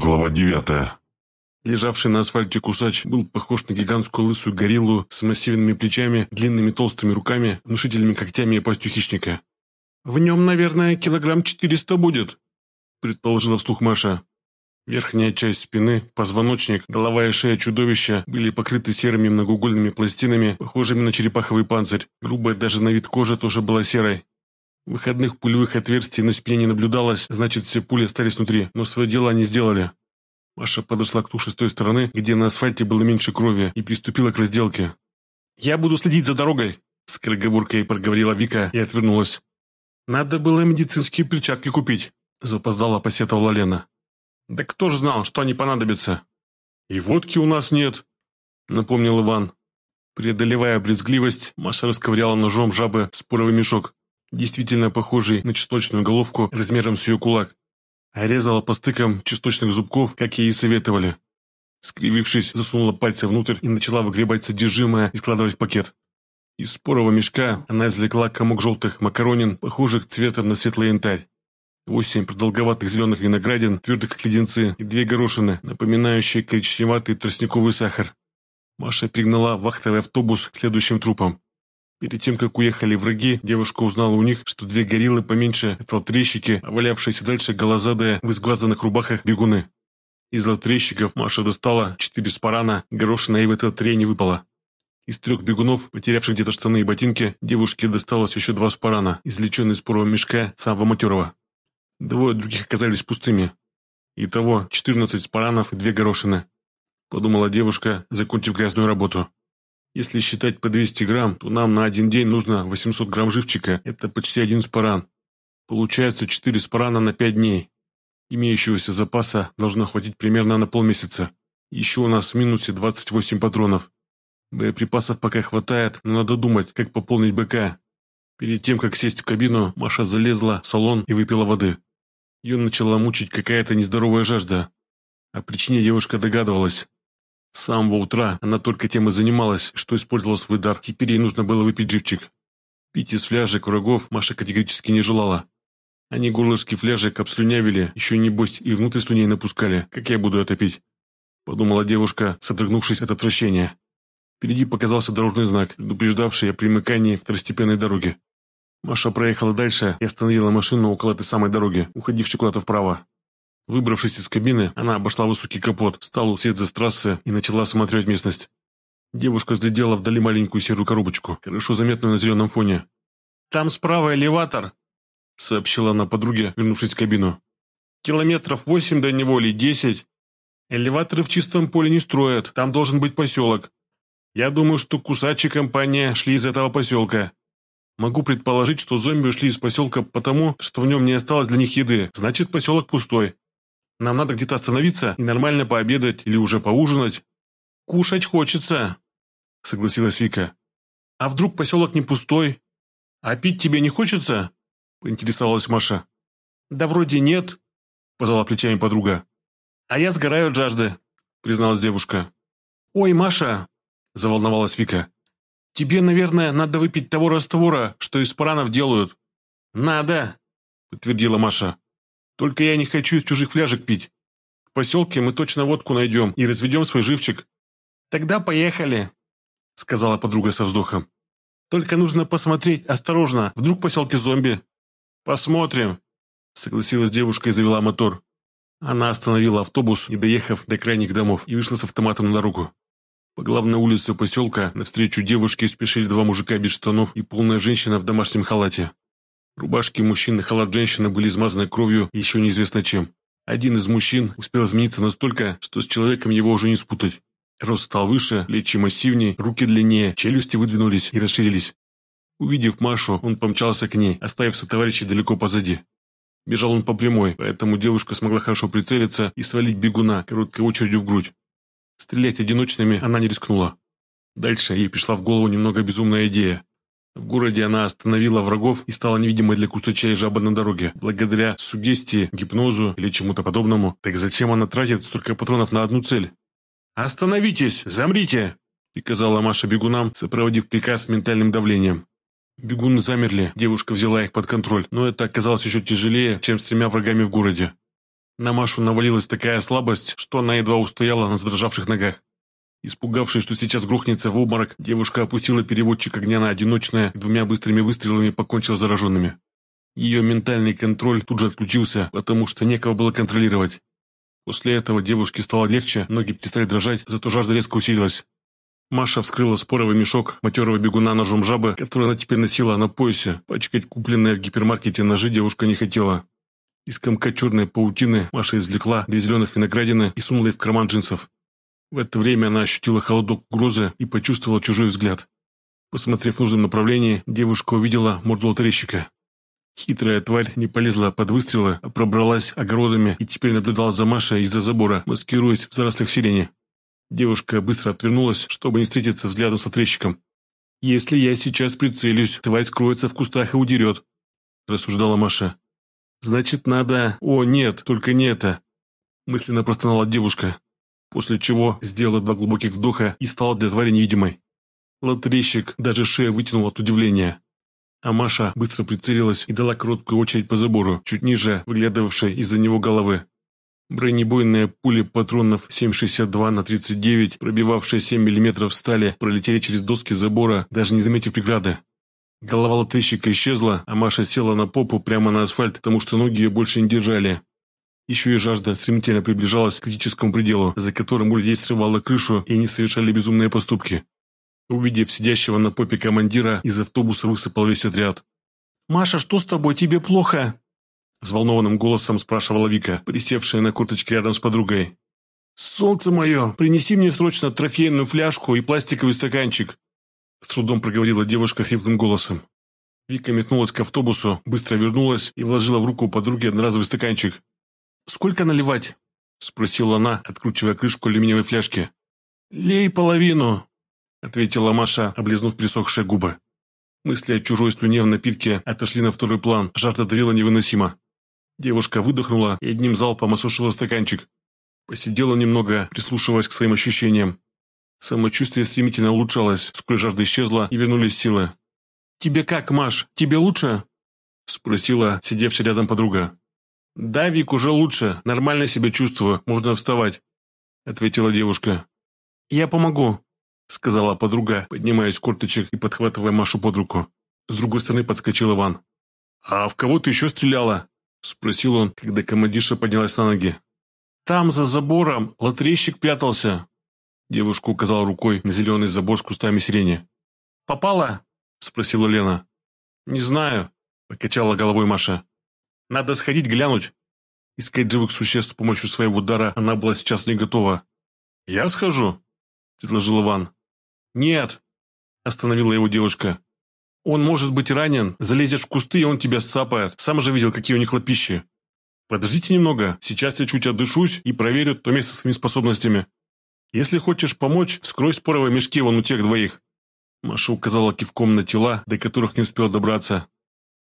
Глава девятая. Лежавший на асфальте кусач был похож на гигантскую лысую гориллу с массивными плечами, длинными толстыми руками, внушительными когтями и пастью хищника. «В нем, наверное, килограмм четыреста будет», – предположила вслух Маша. Верхняя часть спины, позвоночник, голова и шея чудовища были покрыты серыми многоугольными пластинами, похожими на черепаховый панцирь. Грубая даже на вид кожа тоже была серой. Выходных пулевых отверстий на спине не наблюдалось, значит, все пули остались внутри, но свое дело они сделали. Маша подошла к туше с той стороны, где на асфальте было меньше крови, и приступила к разделке. «Я буду следить за дорогой», – скороговоркой проговорила Вика и отвернулась. «Надо было медицинские перчатки купить», – запоздала посетовала Лена. «Да кто ж знал, что они понадобятся?» «И водки у нас нет», – напомнил Иван. Преодолевая брезгливость, Маша расковыряла ножом жабы споровый мешок действительно похожий на чесночную головку размером с ее кулак, резала по стыкам чесночных зубков, как ей и советовали. Скривившись, засунула пальцы внутрь и начала выгребать содержимое и складывать в пакет. Из спорого мешка она извлекла комок желтых макаронин, похожих цветом на светлый янтарь. Восемь продолговатых зеленых виноградин, твердых как леденцы, и две горошины, напоминающие коричневатый тростниковый сахар. Маша пригнала вахтовый автобус к следующим трупам. Перед тем, как уехали враги, девушка узнала у них, что две гориллы поменьше – это лотрещики, а валявшиеся дальше голозадые в изглазанных рубахах бегуны. Из лотрещиков Маша достала четыре спарана, горошина и в этот трей не выпала. Из трех бегунов, потерявших где-то штаны и ботинки, девушке досталось еще два спарана, извлеченные из порового мешка самого матерого. Двое других оказались пустыми. Итого 14 спаранов и две горошины. Подумала девушка, закончив грязную работу. Если считать по 200 грамм, то нам на один день нужно 800 грамм живчика, это почти один спаран. Получается 4 спарана на 5 дней. Имеющегося запаса должно хватить примерно на полмесяца. Еще у нас в минусе 28 патронов. Боеприпасов пока хватает, но надо думать, как пополнить БК. Перед тем, как сесть в кабину, Маша залезла в салон и выпила воды. Ее начала мучить какая-то нездоровая жажда. О причине девушка догадывалась. С самого утра она только тем и занималась, что использовала свой дар. Теперь ей нужно было выпить живчик. Пить из фляжек врагов Маша категорически не желала. Они горлышки фляжек обслюнявили, еще небось и внутрь слюней напускали. Как я буду это пить? Подумала девушка, содрогнувшись от отвращения. Впереди показался дорожный знак, предупреждавший о примыкании второстепенной дороги. Маша проехала дальше и остановила машину около этой самой дороги, уходившей куда-то вправо. Выбравшись из кабины, она обошла высокий капот, стала у с трассы и начала осматривать местность. Девушка разглядела вдали маленькую серую коробочку, хорошо заметную на зеленом фоне. «Там справа элеватор», — сообщила она подруге, вернувшись в кабину. «Километров восемь до него или десять. Элеваторы в чистом поле не строят, там должен быть поселок. Я думаю, что Кусачи и компания шли из этого поселка. Могу предположить, что зомби ушли из поселка потому, что в нем не осталось для них еды, значит, поселок пустой. Нам надо где-то остановиться и нормально пообедать или уже поужинать. Кушать хочется, согласилась Вика. А вдруг поселок не пустой? А пить тебе не хочется? Поинтересовалась Маша. Да вроде нет, пожала плечами подруга. А я сгораю от жажды, призналась девушка. Ой, Маша, заволновалась Вика. Тебе, наверное, надо выпить того раствора, что из паранов делают. Надо, подтвердила Маша. Только я не хочу из чужих фляжек пить. В поселке мы точно водку найдем и разведем свой живчик». «Тогда поехали», — сказала подруга со вздохом. «Только нужно посмотреть осторожно, вдруг в поселке зомби». «Посмотрим», — согласилась девушка и завела мотор. Она остановила автобус, не доехав до крайних домов, и вышла с автоматом на дорогу. По главной улице поселка навстречу девушке спешили два мужика без штанов и полная женщина в домашнем халате. Рубашки мужчины, халат женщины были измазаны кровью и еще неизвестно чем. Один из мужчин успел измениться настолько, что с человеком его уже не спутать. Рост стал выше, плечи массивнее, руки длиннее, челюсти выдвинулись и расширились. Увидев Машу, он помчался к ней, оставив сотоварища далеко позади. Бежал он по прямой, поэтому девушка смогла хорошо прицелиться и свалить бегуна короткой очередью в грудь. Стрелять одиночными она не рискнула. Дальше ей пришла в голову немного безумная идея. В городе она остановила врагов и стала невидимой для кусача и жаба на дороге, благодаря сугестии, гипнозу или чему-то подобному. Так зачем она тратит столько патронов на одну цель? «Остановитесь! Замрите!» – приказала Маша бегунам, сопроводив приказ ментальным давлением. Бегуны замерли, девушка взяла их под контроль, но это оказалось еще тяжелее, чем с тремя врагами в городе. На Машу навалилась такая слабость, что она едва устояла на задрожавших ногах. Испугавшись, что сейчас грохнется в обморок, девушка опустила переводчик огня на одиночное, двумя быстрыми выстрелами покончила с зараженными. Ее ментальный контроль тут же отключился, потому что некого было контролировать. После этого девушке стало легче, ноги перестали дрожать, зато жажда резко усилилась. Маша вскрыла споровый мешок матерого бегуна ножом жабы, который она теперь носила на поясе. Пачкать купленные в гипермаркете ножи девушка не хотела. Из комка черной паутины Маша извлекла две зеленых виноградины и сунула их в карман джинсов. В это время она ощутила холодок угрозы и почувствовала чужой взгляд. Посмотрев в нужном направлении, девушка увидела морду лотерейщика. Хитрая тварь не полезла под выстрелы, а пробралась огородами и теперь наблюдала за Машей из-за забора, маскируясь в зарослях сирени. Девушка быстро отвернулась, чтобы не встретиться взглядом с отрезчиком. «Если я сейчас прицелюсь, тварь скроется в кустах и удерет», – рассуждала Маша. «Значит, надо... О, нет, только не это!» Мысленно простонала девушка, после чего сделала два глубоких вдоха и стала для твари невидимой. Лотрещик даже шею вытянул от удивления. А Маша быстро прицелилась и дала короткую очередь по забору, чуть ниже выглядывавшей из-за него головы. Бронебойные пули патронов 7,62 на 39, пробивавшие 7 мм стали, пролетели через доски забора, даже не заметив преграды. Голова латыщика исчезла, а Маша села на попу прямо на асфальт, потому что ноги ее больше не держали. Еще и жажда стремительно приближалась к критическому пределу, за которым у людей срывала крышу, и они совершали безумные поступки. Увидев сидящего на попе командира, из автобуса высыпал весь отряд. «Маша, что с тобой? Тебе плохо?» Взволнованным голосом спрашивала Вика, присевшая на курточке рядом с подругой. «Солнце мое, принеси мне срочно трофейную фляжку и пластиковый стаканчик!» С трудом проговорила девушка хриплым голосом. Вика метнулась к автобусу, быстро вернулась и вложила в руку подруги одноразовый стаканчик. «Сколько наливать?» – спросила она, откручивая крышку алюминиевой фляжки. «Лей половину», – ответила Маша, облизнув присохшие губы. Мысли о чужой слюне в напитке отошли на второй план, жажда давила невыносимо. Девушка выдохнула и одним залпом осушила стаканчик. Посидела немного, прислушиваясь к своим ощущениям. Самочувствие стремительно улучшалось, вскоре жажда исчезла и вернулись силы. «Тебе как, Маш? Тебе лучше?» Спросила сидевшая рядом подруга. «Да, Вик, уже лучше. Нормально себя чувствую. Можно вставать», ответила девушка. «Я помогу», сказала подруга, поднимаясь с корточек и подхватывая Машу под руку. С другой стороны подскочил Иван. «А в кого ты еще стреляла?» Спросил он, когда командиша поднялась на ноги. «Там, за забором, лотерейщик прятался!» Девушка указала рукой на зеленый забор с кустами сирени. «Попала?» – спросила Лена. «Не знаю», – покачала головой Маша. «Надо сходить глянуть». Искать живых существ с помощью своего удара она была сейчас не готова. «Я схожу», – предложил Иван. «Нет», – остановила его девушка. Он может быть ранен, залезешь в кусты, и он тебя сцапает. Сам же видел, какие у них лапищи. Подождите немного, сейчас я чуть отдышусь и проверю то место своими способностями. Если хочешь помочь, скрой споровые мешки вон у тех двоих». Маша указала кивком на тела, до которых не успел добраться.